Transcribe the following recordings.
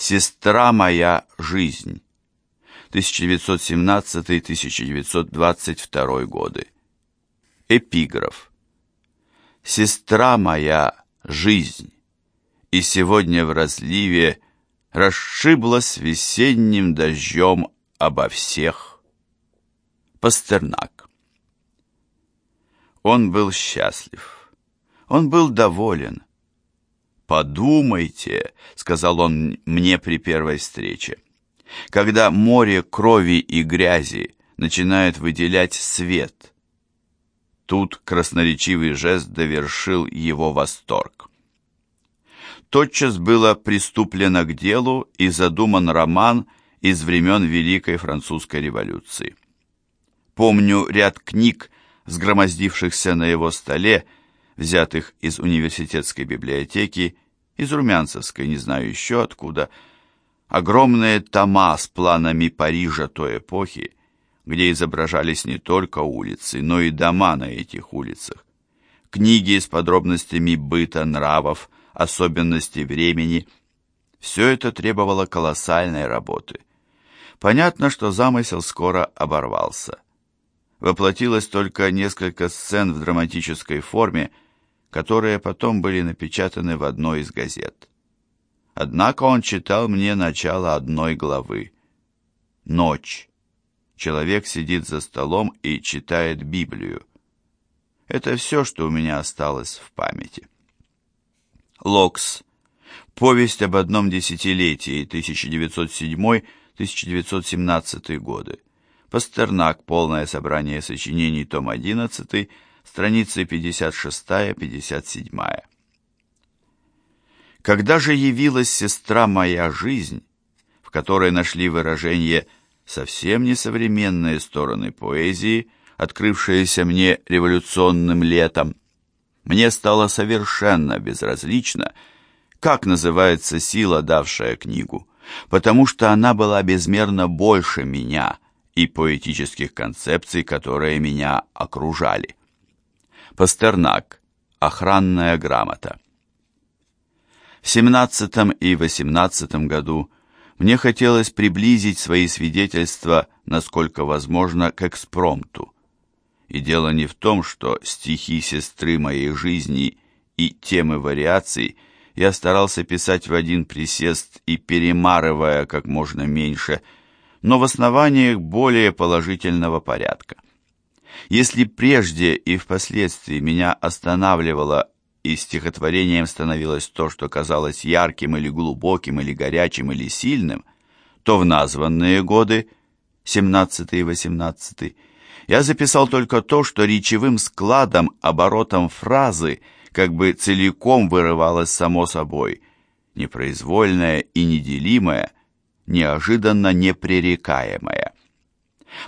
«Сестра моя жизнь» 1917-1922 годы. Эпиграф. «Сестра моя жизнь» и сегодня в разливе расшиблась весенним дождем обо всех. Пастернак. Он был счастлив. Он был доволен. «Подумайте», — сказал он мне при первой встрече, «когда море крови и грязи начинает выделять свет». Тут красноречивый жест довершил его восторг тотчас было приступлено к делу и задуман роман из времен Великой Французской революции. Помню ряд книг, сгромоздившихся на его столе, взятых из университетской библиотеки, из Румянцевской, не знаю еще откуда, огромные тома с планами Парижа той эпохи, где изображались не только улицы, но и дома на этих улицах, книги с подробностями быта, нравов, особенностей времени. Все это требовало колоссальной работы. Понятно, что замысел скоро оборвался. Воплотилось только несколько сцен в драматической форме, которые потом были напечатаны в одной из газет. Однако он читал мне начало одной главы. Ночь. Человек сидит за столом и читает Библию. Это все, что у меня осталось в памяти. Локс. Повесть об одном десятилетии 1907-1917 годы. Пастернак. Полное собрание сочинений. Том 11. Страницы 56-57. Когда же явилась сестра моя жизнь, в которой нашли выражение совсем несовременные стороны поэзии, открывшиеся мне революционным летом, мне стало совершенно безразлично, как называется сила, давшая книгу, потому что она была безмерно больше меня и поэтических концепций, которые меня окружали. Пастернак. Охранная грамота. В 17 и 18 году мне хотелось приблизить свои свидетельства, насколько возможно, к экспромту. И дело не в том, что стихи сестры моей жизни и темы вариаций я старался писать в один присест и перемарывая как можно меньше, но в основаниях более положительного порядка. Если прежде и впоследствии меня останавливало и стихотворением становилось то, что казалось ярким или глубоким, или горячим, или сильным, то в названные годы, 17 и 18 я записал только то, что речевым складом, оборотом фразы как бы целиком вырывалось само собой, непроизвольное и неделимое, неожиданно непререкаемое.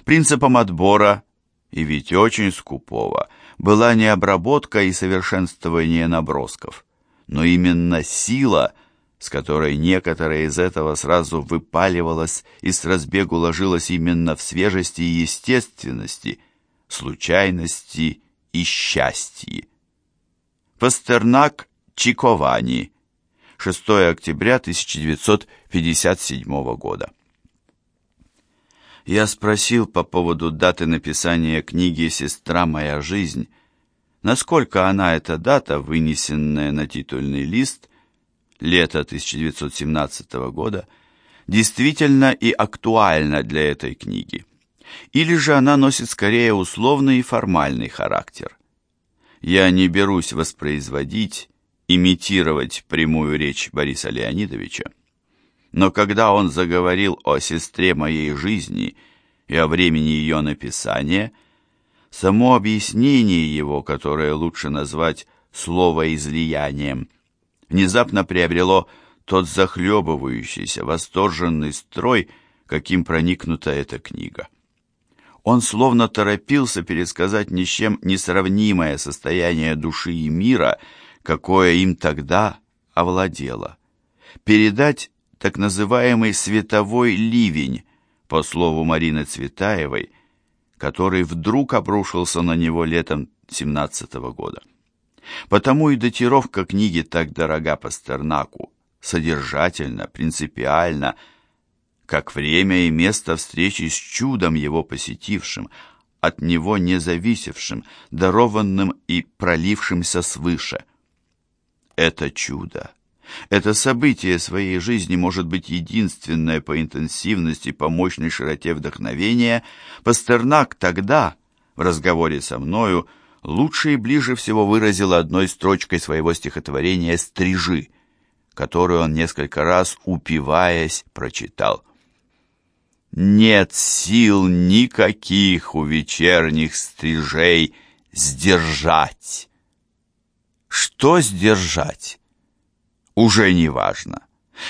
Принципом отбора, и ведь очень скупого, была не обработка и совершенствование набросков, но именно сила – с которой некоторое из этого сразу выпаливалось и с разбегу ложилось именно в свежести и естественности, случайности и счастье. Пастернак Чиковани. 6 октября 1957 года. Я спросил по поводу даты написания книги «Сестра моя жизнь», насколько она, эта дата, вынесенная на титульный лист, лета 1917 года действительно и актуальна для этой книги. Или же она носит скорее условный и формальный характер. Я не берусь воспроизводить, имитировать прямую речь Бориса Леонидовича, но когда он заговорил о сестре моей жизни и о времени ее написания, само объяснение его, которое лучше назвать словоизлиянием – внезапно приобрело тот захлебывающийся, восторженный строй, каким проникнута эта книга. Он словно торопился пересказать ни с чем несравнимое состояние души и мира, какое им тогда овладело. Передать так называемый «световой ливень», по слову Марины Цветаевой, который вдруг обрушился на него летом 17 года. Потому и датировка книги так дорога Пастернаку, содержательно, принципиально, как время и место встречи с чудом его посетившим, от него независевшим, дарованным и пролившимся свыше. Это чудо, это событие своей жизни может быть единственное по интенсивности, по мощной широте вдохновения. Пастернак тогда, в разговоре со мною, лучше и ближе всего выразил одной строчкой своего стихотворения «Стрижи», которую он несколько раз, упиваясь, прочитал. «Нет сил никаких у вечерних стрижей сдержать». Что сдержать? Уже не важно.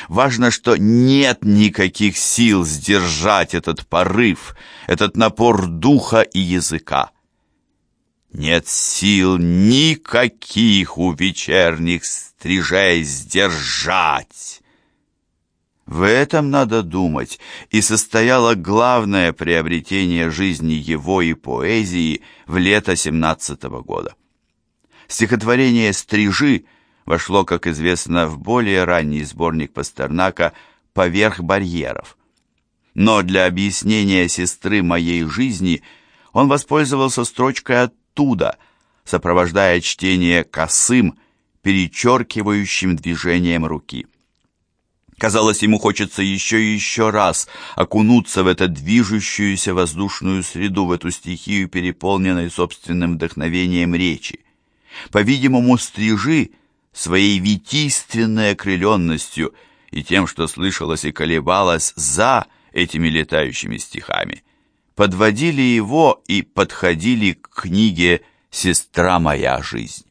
Важно, что нет никаких сил сдержать этот порыв, этот напор духа и языка. Нет сил никаких у вечерних стрижей сдержать. В этом надо думать, и состояло главное приобретение жизни его и поэзии в лето семнадцатого года. Стихотворение «Стрижи» вошло, как известно, в более ранний сборник Пастернака «Поверх барьеров». Но для объяснения сестры моей жизни он воспользовался строчкой от оттуда, сопровождая чтение косым, перечеркивающим движением руки. Казалось, ему хочется еще и еще раз окунуться в эту движущуюся воздушную среду, в эту стихию, переполненной собственным вдохновением речи. По-видимому, стрижи своей витийственной окрыленностью и тем, что слышалось и колебалось за этими летающими стихами – подводили его и подходили к книге «Сестра моя жизнь».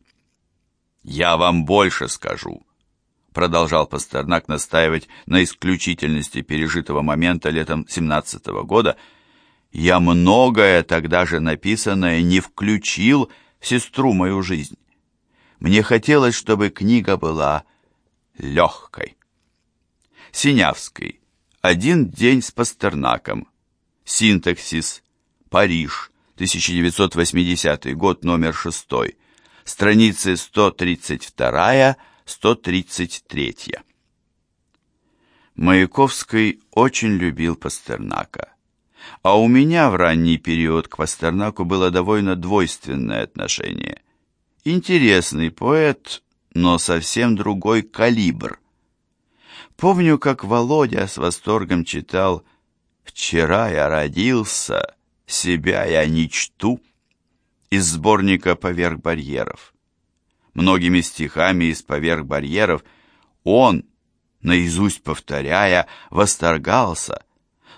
«Я вам больше скажу», — продолжал Пастернак настаивать на исключительности пережитого момента летом 17 -го года, «я многое тогда же написанное не включил в сестру мою жизнь. Мне хотелось, чтобы книга была легкой». Синявский. Один день с Пастернаком. Синтаксис. Париж. 1980 год, номер 6. Страницы 132-133. Маяковский очень любил Пастернака. А у меня в ранний период к Пастернаку было довольно двойственное отношение. Интересный поэт, но совсем другой калибр. Помню, как Володя с восторгом читал «Вчера я родился, себя я не чту» из сборника «Поверх барьеров». Многими стихами из «Поверх барьеров» он, наизусть повторяя, восторгался,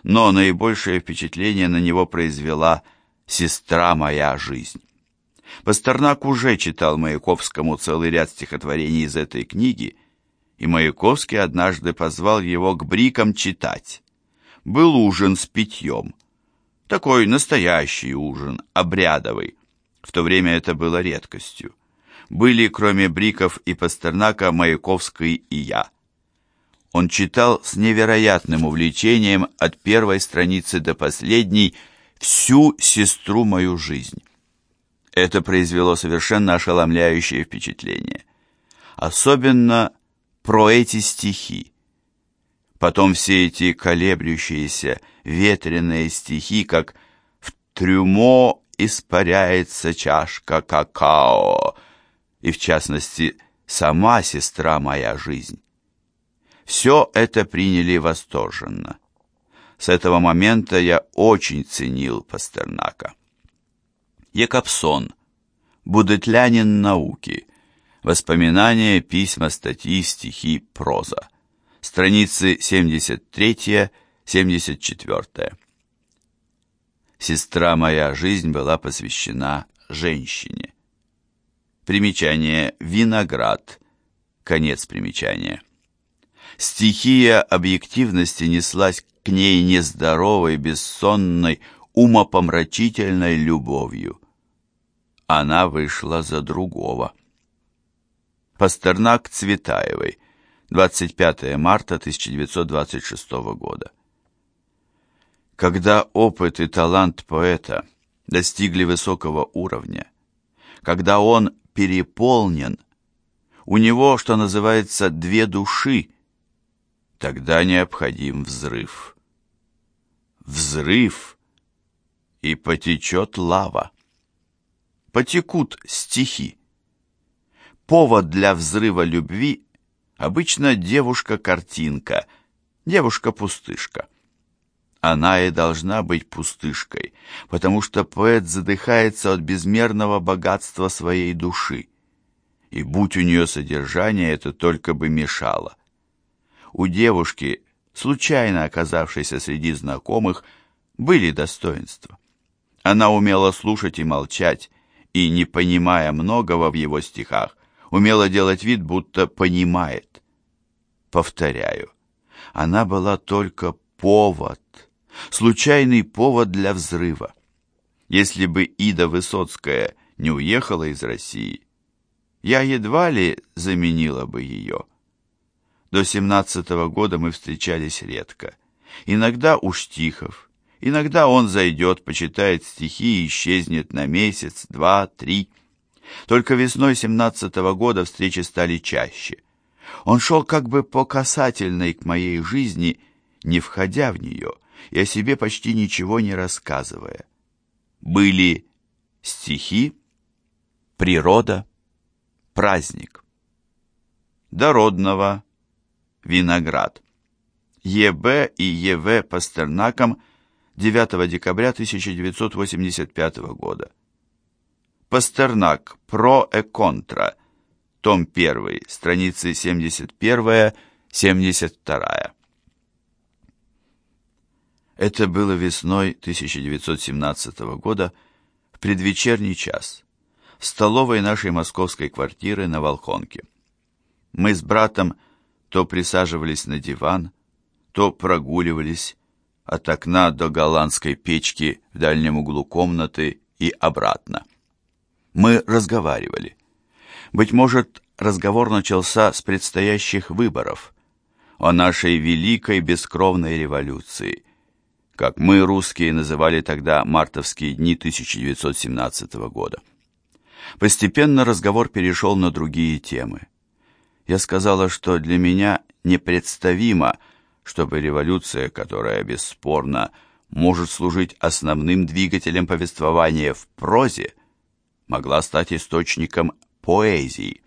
но наибольшее впечатление на него произвела «Сестра моя жизнь». Пастернак уже читал Маяковскому целый ряд стихотворений из этой книги, и Маяковский однажды позвал его к брикам читать был ужин с питьем. Такой настоящий ужин, обрядовый. В то время это было редкостью. Были, кроме Бриков и Пастернака, Маяковский и я. Он читал с невероятным увлечением от первой страницы до последней всю сестру мою жизнь. Это произвело совершенно ошеломляющее впечатление. Особенно про эти стихи. Потом все эти колеблющиеся ветреные стихи, как «В трюмо испаряется чашка какао», и, в частности, «Сама сестра моя жизнь». Все это приняли восторженно. С этого момента я очень ценил Пастернака. Якобсон, будетлянин науки, воспоминания, письма, статьи, стихи, проза страницы 73-74. Сестра моя жизнь была посвящена женщине. Примечание «Виноград». Конец примечания. Стихия объективности неслась к ней нездоровой, бессонной, умопомрачительной любовью. Она вышла за другого. Пастернак Цветаевой. 25 марта 1926 года. Когда опыт и талант поэта достигли высокого уровня, когда он переполнен, у него, что называется, две души, тогда необходим взрыв. Взрыв, и потечет лава. Потекут стихи. Повод для взрыва любви обычно девушка-картинка, девушка-пустышка. Она и должна быть пустышкой, потому что поэт задыхается от безмерного богатства своей души. И будь у нее содержание, это только бы мешало. У девушки, случайно оказавшейся среди знакомых, были достоинства. Она умела слушать и молчать, и, не понимая многого в его стихах, умела делать вид, будто понимает. Повторяю, она была только повод, случайный повод для взрыва. Если бы Ида Высоцкая не уехала из России, я едва ли заменила бы ее. До семнадцатого года мы встречались редко. Иногда у Штихов, иногда он зайдет, почитает стихи и исчезнет на месяц, два, три. Только весной семнадцатого года встречи стали чаще. Он шел как бы по касательной к моей жизни, не входя в нее, и о себе почти ничего не рассказывая. Были стихи, природа, праздник. Дородного, виноград. Е.Б. и Е.В. Пастернаком 9 декабря 1985 года. Пастернак. Про и контра. Том 1. Страницы 71-72. Это было весной 1917 года, в предвечерний час, в столовой нашей московской квартиры на Волхонке. Мы с братом то присаживались на диван, то прогуливались от окна до голландской печки в дальнем углу комнаты и обратно. Мы разговаривали. Быть может, разговор начался с предстоящих выборов, о нашей великой бескровной революции – как мы, русские, называли тогда мартовские дни 1917 года. Постепенно разговор перешел на другие темы. Я сказала, что для меня непредставимо, чтобы революция, которая бесспорно может служить основным двигателем повествования в прозе, могла стать источником поэзии.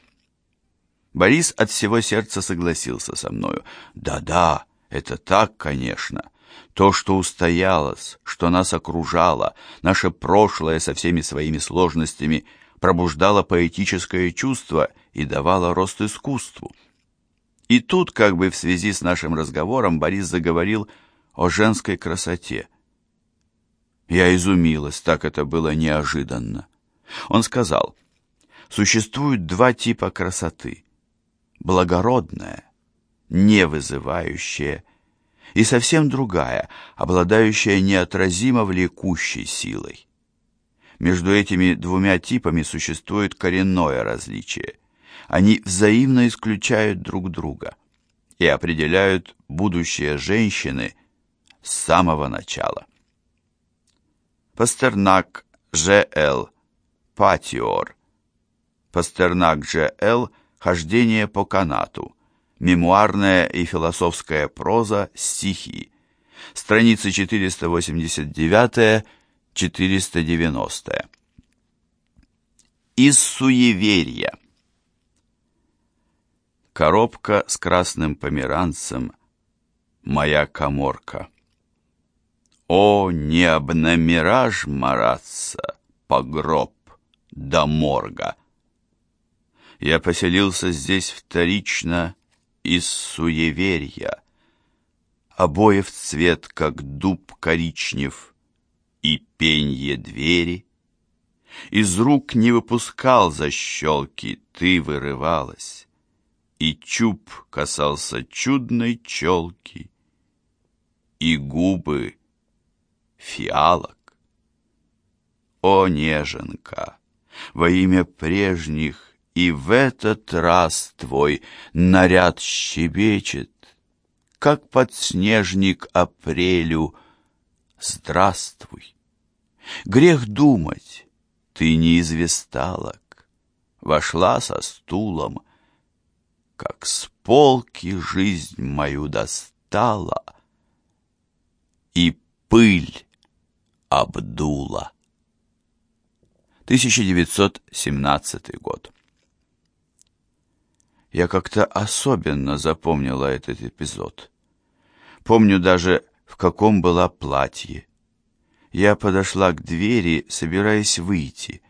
Борис от всего сердца согласился со мною. «Да-да, это так, конечно. То, что устоялось, что нас окружало, наше прошлое со всеми своими сложностями, пробуждало поэтическое чувство и давало рост искусству. И тут, как бы в связи с нашим разговором, Борис заговорил о женской красоте. Я изумилась, так это было неожиданно. Он сказал, существует два типа красоты. Благородная, не вызывающая и совсем другая, обладающая неотразимо влекущей силой. Между этими двумя типами существует коренное различие. Они взаимно исключают друг друга и определяют будущее женщины с самого начала. Пастернак Ж.Л. Патиор. Пастернак Ж.Л. Хождение по канату. Мемуарная и философская проза, стихи. Страницы 489-490. Из суеверия. Коробка с красным померанцем. Моя коморка. О, не об мираж мараться, погроб до морга. Я поселился здесь вторично из суеверия. Обоев цвет, как дуб коричнев, и пенье двери. Из рук не выпускал защелки, ты вырывалась, И чуб касался чудной челки, И губы фиалок. О, неженка, во имя прежних и в этот раз твой наряд щебечет, Как подснежник апрелю. Здравствуй! Грех думать, ты не из весталок, Вошла со стулом. Как с полки жизнь мою достала и пыль обдула. 1917 год. Я как-то особенно запомнила этот эпизод. Помню даже, в каком была платье. Я подошла к двери, собираясь выйти,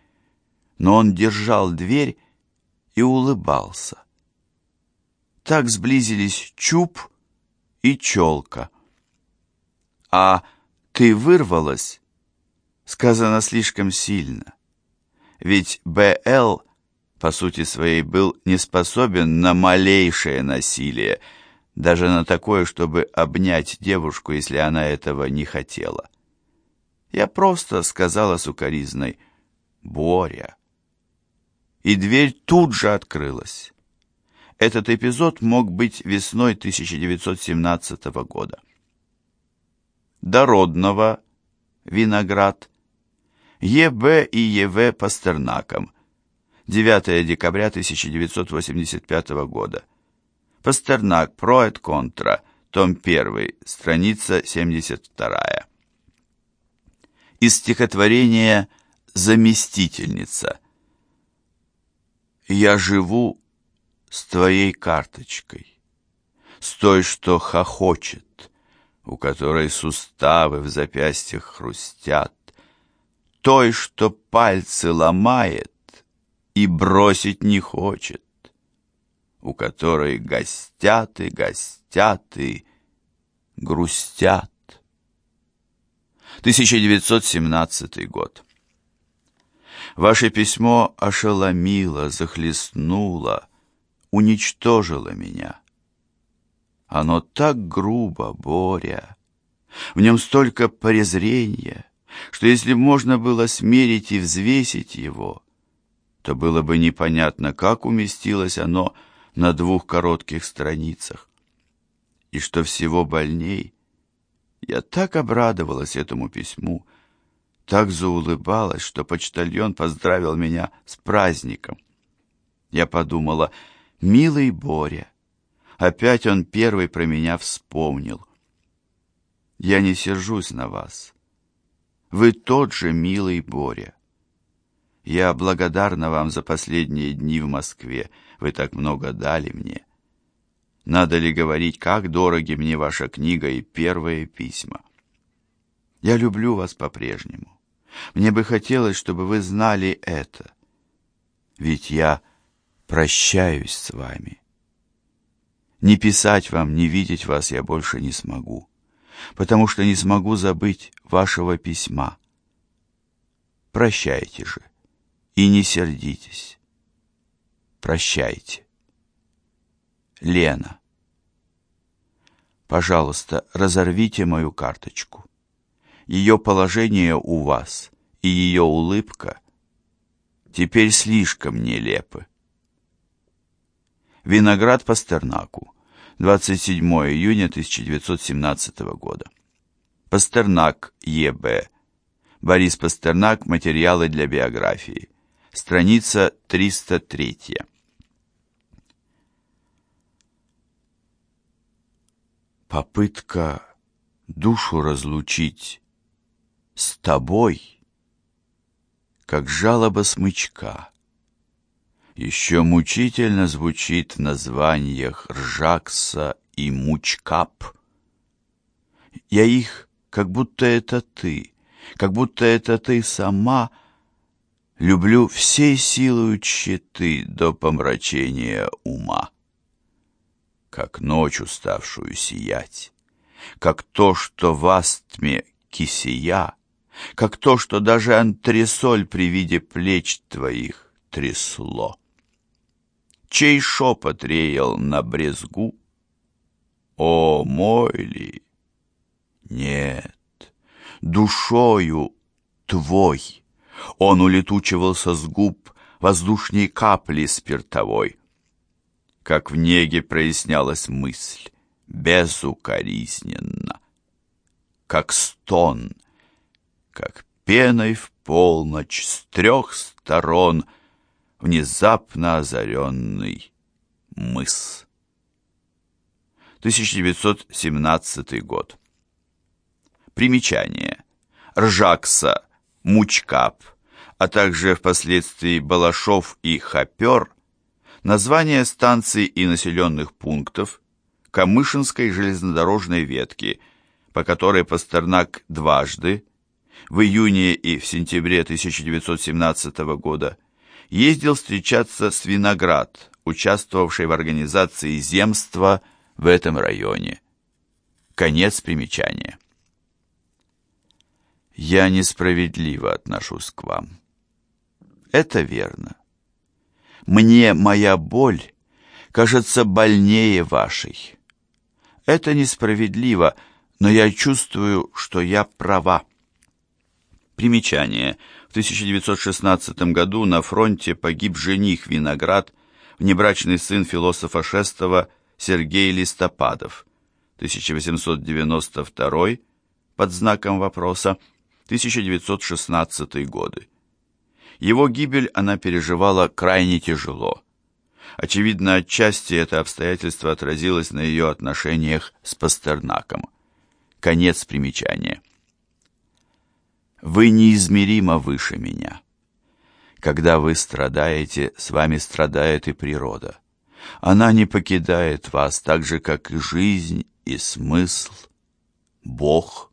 но он держал дверь и улыбался. Так сблизились чуб и челка. А «ты вырвалась» сказано слишком сильно. Ведь Б.Л. по сути своей был не способен на малейшее насилие, даже на такое, чтобы обнять девушку, если она этого не хотела. Я просто сказала сукоризной «Боря». И дверь тут же открылась. Этот эпизод мог быть весной 1917 года. Дородного, Виноград, Е.Б. и Е.В. Пастернаком. 9 декабря 1985 года. Пастернак, Проэт контра, том 1, страница 72. Из стихотворения «Заместительница». «Я живу с твоей карточкой, с той, что хохочет, у которой суставы в запястьях хрустят, той, что пальцы ломает и бросить не хочет, у которой гостят и гостят и грустят. 1917 год. Ваше письмо ошеломило, захлестнуло, уничтожило меня. Оно так грубо, Боря. В нем столько презрения, что если можно было смерить и взвесить его, то было бы непонятно, как уместилось оно на двух коротких страницах. И что всего больней, я так обрадовалась этому письму, так заулыбалась, что почтальон поздравил меня с праздником. Я подумала, милый Боря, опять он первый про меня вспомнил. Я не сержусь на вас. Вы тот же милый Боря. Я благодарна вам за последние дни в Москве. Вы так много дали мне. Надо ли говорить, как дороги мне ваша книга и первые письма? Я люблю вас по-прежнему. Мне бы хотелось, чтобы вы знали это. Ведь я прощаюсь с вами. Не писать вам, не видеть вас я больше не смогу потому что не смогу забыть вашего письма. Прощайте же и не сердитесь. Прощайте. Лена. Пожалуйста, разорвите мою карточку. Ее положение у вас и ее улыбка теперь слишком нелепы. Виноград Пастернаку. 27 июня 1917 года. Пастернак Е.Б. Борис Пастернак. Материалы для биографии. Страница 303. Попытка душу разлучить с тобой, как жалоба смычка, еще мучительно звучит в названиях Ржакса и Мучкап. Я их, как будто это ты, как будто это ты сама, люблю всей силою щиты до помрачения ума. Как ночь уставшую сиять, как то, что в астме кисия, как то, что даже антресоль при виде плеч твоих трясло чей шепот реял на брезгу? О, мой ли? Нет, душою твой. Он улетучивался с губ воздушней капли спиртовой. Как в неге прояснялась мысль, безукоризненно, как стон, как пеной в полночь с трех сторон — внезапно озаренный мыс. 1917 год. Примечание. Ржакса, Мучкап, а также впоследствии Балашов и Хопер – названия станций и населенных пунктов Камышинской железнодорожной ветки, по которой Пастернак дважды, в июне и в сентябре 1917 года, ездил встречаться с Виноград, участвовавшей в организации земства в этом районе. Конец примечания. Я несправедливо отношусь к вам. Это верно. Мне моя боль кажется больнее вашей. Это несправедливо, но я чувствую, что я права. Примечание. В 1916 году на фронте погиб жених Виноград, внебрачный сын философа Шестова Сергей Листопадов. 1892 под знаком вопроса 1916 годы. Его гибель она переживала крайне тяжело. Очевидно, отчасти это обстоятельство отразилось на ее отношениях с Пастернаком. Конец примечания. Вы неизмеримо выше меня. Когда вы страдаете, с вами страдает и природа. Она не покидает вас так же, как и жизнь, и смысл, Бог.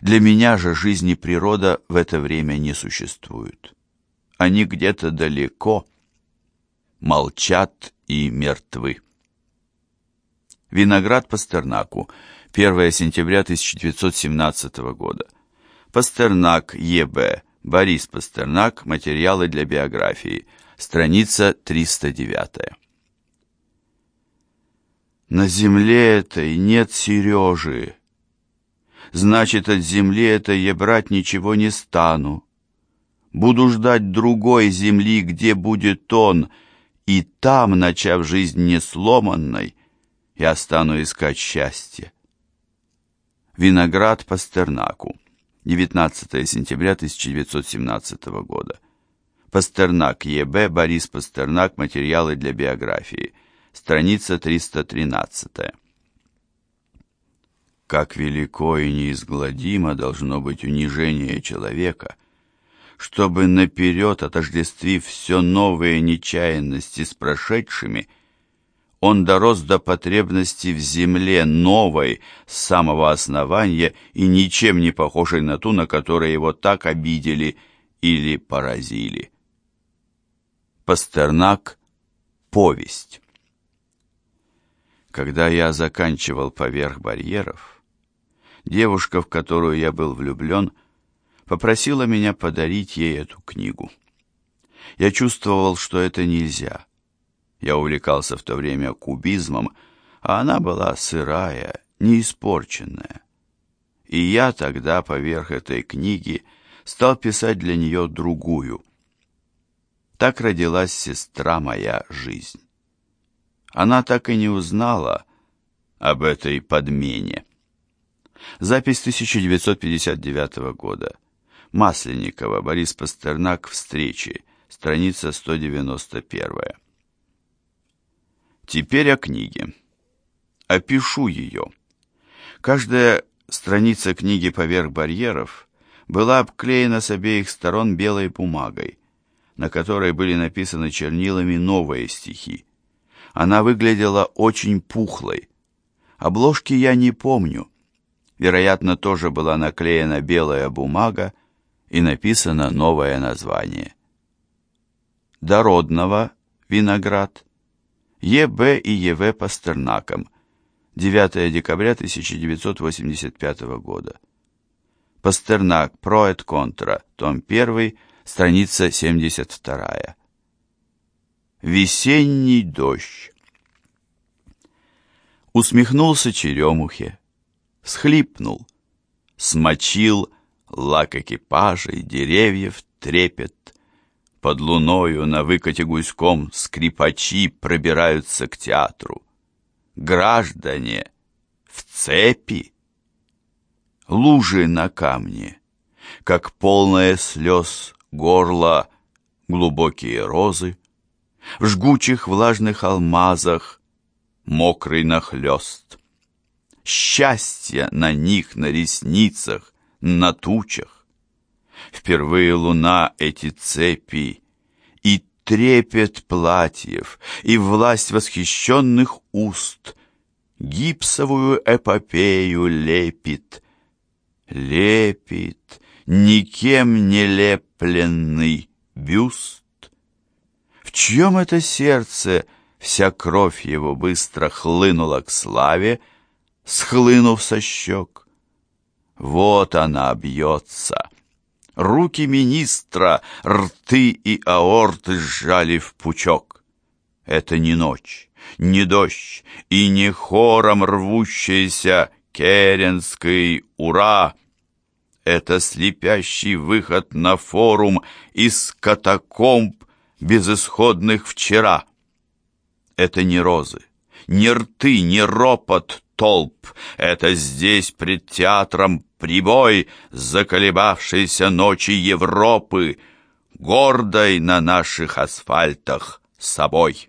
Для меня же жизнь и природа в это время не существуют. Они где-то далеко, молчат и мертвы. Виноград Пастернаку, 1 сентября 1917 года. Пастернак, Е.Б. Борис Пастернак. Материалы для биографии. Страница 309. На земле этой нет Сережи. Значит, от земли этой я брать ничего не стану. Буду ждать другой земли, где будет он, и там, начав жизнь несломанной, я стану искать счастье. Виноград Пастернаку. 19 сентября 1917 года. Пастернак Е.Б. Борис Пастернак. Материалы для биографии. Страница 313. Как велико и неизгладимо должно быть унижение человека, чтобы наперед отождествив все новые нечаянности с прошедшими – он дорос до потребности в земле новой, с самого основания и ничем не похожей на ту, на которой его так обидели или поразили. Пастернак. Повесть. Когда я заканчивал «Поверх барьеров», девушка, в которую я был влюблен, попросила меня подарить ей эту книгу. Я чувствовал, что это нельзя. Я увлекался в то время кубизмом, а она была сырая, неиспорченная. И я тогда поверх этой книги стал писать для нее другую. Так родилась сестра моя жизнь. Она так и не узнала об этой подмене. Запись 1959 года. Масленникова, Борис Пастернак, встречи, страница 191. Теперь о книге. Опишу ее. Каждая страница книги «Поверх барьеров» была обклеена с обеих сторон белой бумагой, на которой были написаны чернилами новые стихи. Она выглядела очень пухлой. Обложки я не помню. Вероятно, тоже была наклеена белая бумага и написано новое название. Дородного виноград Е.Б. и Е.В. Пастернаком. 9 декабря 1985 года. Пастернак, про et контра, том 1, страница 72. Весенний дождь. Усмехнулся черемухе, схлипнул, смочил лак экипажей, деревьев трепет, под луною на выкате гуськом скрипачи пробираются к театру. Граждане в цепи. Лужи на камне, как полное слез горло глубокие розы. в жгучих влажных алмазах, мокрый нахлёст. Счастье на них, на ресницах, на тучах. Впервые луна эти цепи и трепет платьев, и власть восхищенных уст гипсовую эпопею лепит. Лепит никем не лепленный бюст. В чьем это сердце вся кровь его быстро хлынула к славе, схлынув со щек? Вот она бьется. Руки министра, рты и аорты сжали в пучок. Это не ночь, не дождь и не хором рвущийся керенский «Ура!» Это слепящий выход на форум из катакомб безысходных вчера. Это не розы, не рты, не ропот толп. Это здесь пред театром прибой заколебавшейся ночи Европы, гордой на наших асфальтах собой.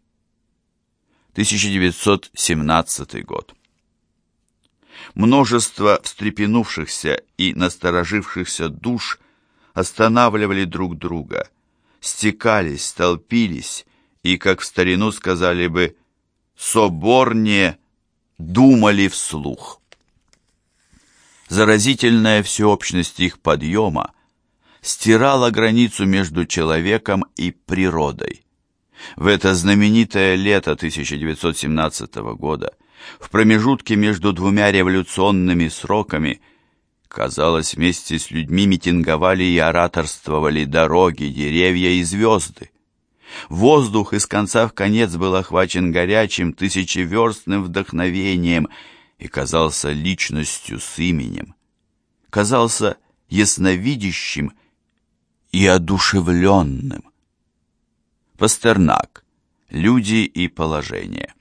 1917 год. Множество встрепенувшихся и насторожившихся душ останавливали друг друга, стекались, столпились и, как в старину сказали бы, соборнее думали вслух. Заразительная всеобщность их подъема стирала границу между человеком и природой. В это знаменитое лето 1917 года, в промежутке между двумя революционными сроками, казалось, вместе с людьми митинговали и ораторствовали дороги, деревья и звезды. Воздух из конца в конец был охвачен горячим, тысячеверстным вдохновением и казался личностью с именем. Казался ясновидящим и одушевленным. Пастернак. Люди и положение.